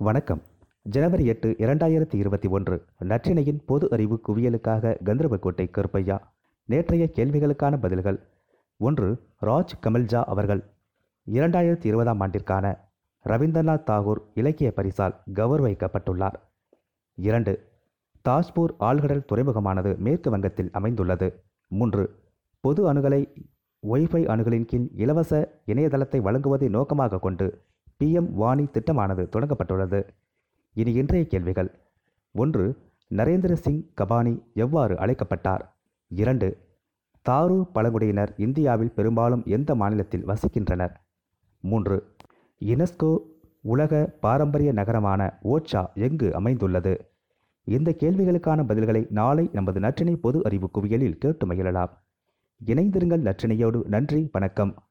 வணக்கம். ஜனவரி எட்டு இரண்டாயிரத்தி இருபத்தி ஒன்று. நற்றினையின் பொது அறிவு குவியலுக்காக கந்தரவக்கோட்டை கருப்பையா. நேற்றைய கேள்விகளுக்கான பதில்கள். ஒன்று ராஜ் கமல்ஜா அவர்கள். இரண்டாயிரத்தி இருபதாம் ஆண்டிற்கான ரவீந்திரநாத் தாகூர் இலக்கிய பரிசால் கௌரவிக்கப்பட்டுள்ளார். இரண்டு தாஜ்பூர் ஆழ்கடல் துறைமுகமானது மேற்கு வங்கத்தில் அமைந்துள்ளது. மூன்று பொது அணுகலை ஒய்ஃபை அணுகலின் கீழ் இலவச இணையதளத்தை வழங்குவதை நோக்கமாக கொண்டு பிஎம் வாணி திட்டமானது தொடங்கப்பட்டுள்ளது. இனி இன்றைய கேள்விகள். ஒன்று நரேந்திர சிங் கபானி எவ்வாறு அழைக்கப்பட்டார்? இரண்டு தாரு பழங்குடியினர் இந்தியாவில் பெரும்பாலும் எந்த மாநிலத்தில் வசிக்கின்றனர்? மூன்று யுனெஸ்கோ உலக பாரம்பரிய நகரமான ஓச்சா எங்கு அமைந்துள்ளது? இந்த கேள்விகளுக்கான பதில்களை நாளை நமது நற்றினை பொது அறிவு குவியலில் கேட்டு மகிழலாம். இணைந்திருங்கள் நற்றினையோடு நன்றி வணக்கம்.